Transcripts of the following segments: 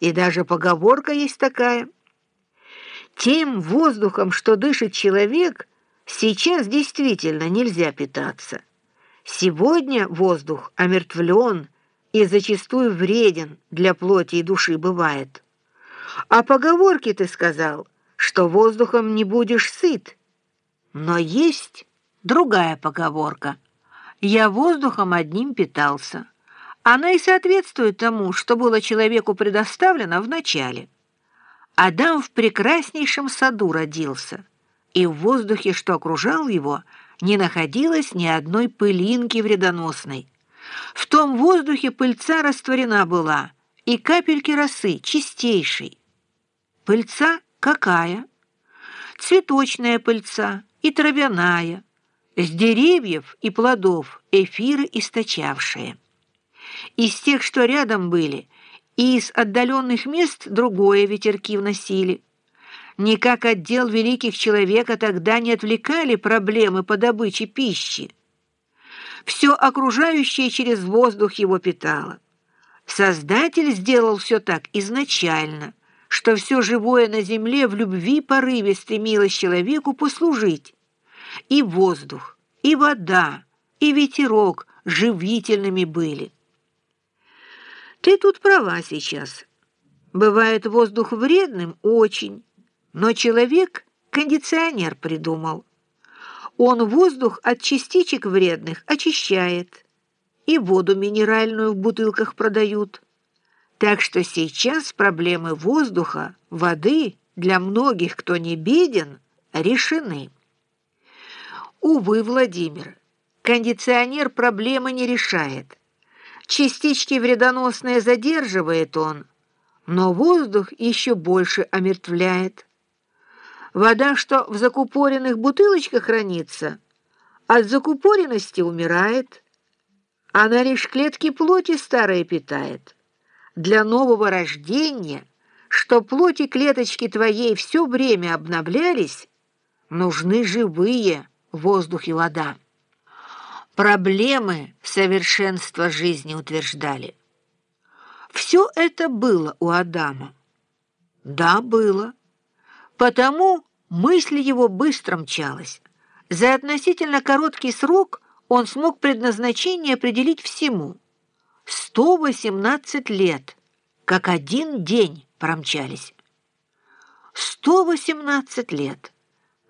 И даже поговорка есть такая. Тем воздухом, что дышит человек, сейчас действительно нельзя питаться. Сегодня воздух омертвлен и зачастую вреден для плоти и души бывает. А поговорке ты сказал, что воздухом не будешь сыт. Но есть другая поговорка. Я воздухом одним питался. Она и соответствует тому, что было человеку предоставлено в начале. Адам в прекраснейшем саду родился, и в воздухе, что окружал его, не находилось ни одной пылинки вредоносной. В том воздухе пыльца растворена была, и капельки росы чистейшей. Пыльца какая? Цветочная пыльца и травяная, с деревьев и плодов эфиры источавшие. Из тех, что рядом были, и из отдаленных мест другое ветерки вносили. Никак отдел великих человека тогда не отвлекали проблемы по добыче пищи. Все окружающее через воздух его питало. Создатель сделал все так изначально, что все живое на земле в любви порыве стремилось человеку послужить. И воздух, и вода, и ветерок живительными были. Ты тут права сейчас. Бывает воздух вредным очень, но человек кондиционер придумал. Он воздух от частичек вредных очищает, и воду минеральную в бутылках продают. Так что сейчас проблемы воздуха, воды для многих, кто не беден, решены. Увы, Владимир, кондиционер проблемы не решает. Частички вредоносные задерживает он, но воздух еще умертвляет. омертвляет. Вода, что в закупоренных бутылочках хранится, от закупоренности умирает. Она лишь клетки плоти старые питает. Для нового рождения, что плоти клеточки твоей все время обновлялись, нужны живые воздух и вода проблемы совершенства жизни утверждали. Все это было у Адама. Да, было. Потому мысль его быстро мчалась. За относительно короткий срок он смог предназначение определить всему. 118 лет, как один день промчались. 118 лет.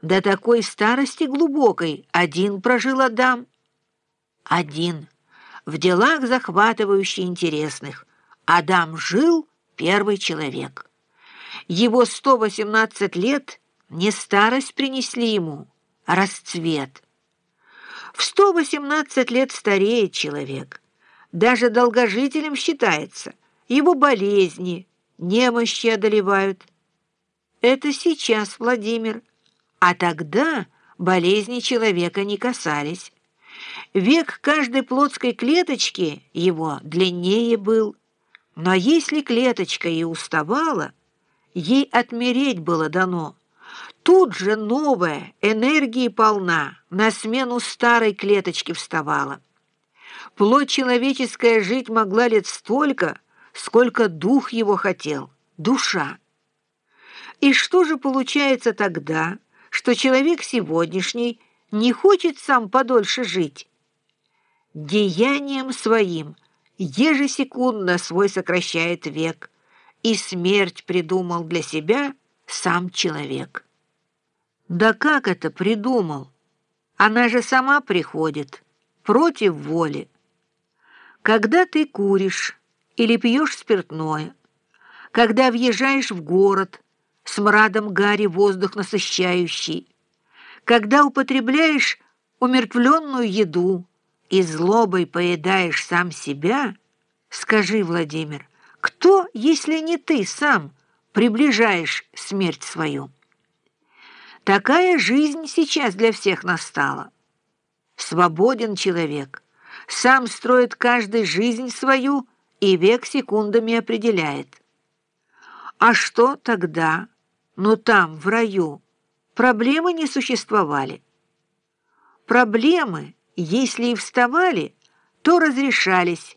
До такой старости глубокой один прожил Адам один, в делах захватывающе интересных. Адам жил первый человек. Его 118 лет не старость принесли ему, а расцвет. В 118 лет стареет человек. Даже долгожителем считается. Его болезни, немощи одолевают. Это сейчас, Владимир. А тогда болезни человека не касались. Век каждой плотской клеточки его длиннее был. Но если клеточка и уставала, ей отмереть было дано. Тут же новая, энергии полна, на смену старой клеточки вставала. Плоть человеческая жить могла лет столько, сколько дух его хотел, душа. И что же получается тогда, что человек сегодняшний не хочет сам подольше жить? деянием своим ежесекундно свой сокращает век, и смерть придумал для себя сам человек. Да как это придумал? Она же сама приходит, против воли. Когда ты куришь или пьешь спиртное, когда въезжаешь в город, с мрадом гари воздух насыщающий, когда употребляешь умертвленную еду, и злобой поедаешь сам себя, скажи, Владимир, кто, если не ты сам, приближаешь смерть свою? Такая жизнь сейчас для всех настала. Свободен человек, сам строит каждый жизнь свою и век секундами определяет. А что тогда? Ну там, в раю, проблемы не существовали. Проблемы — если и вставали, то разрешались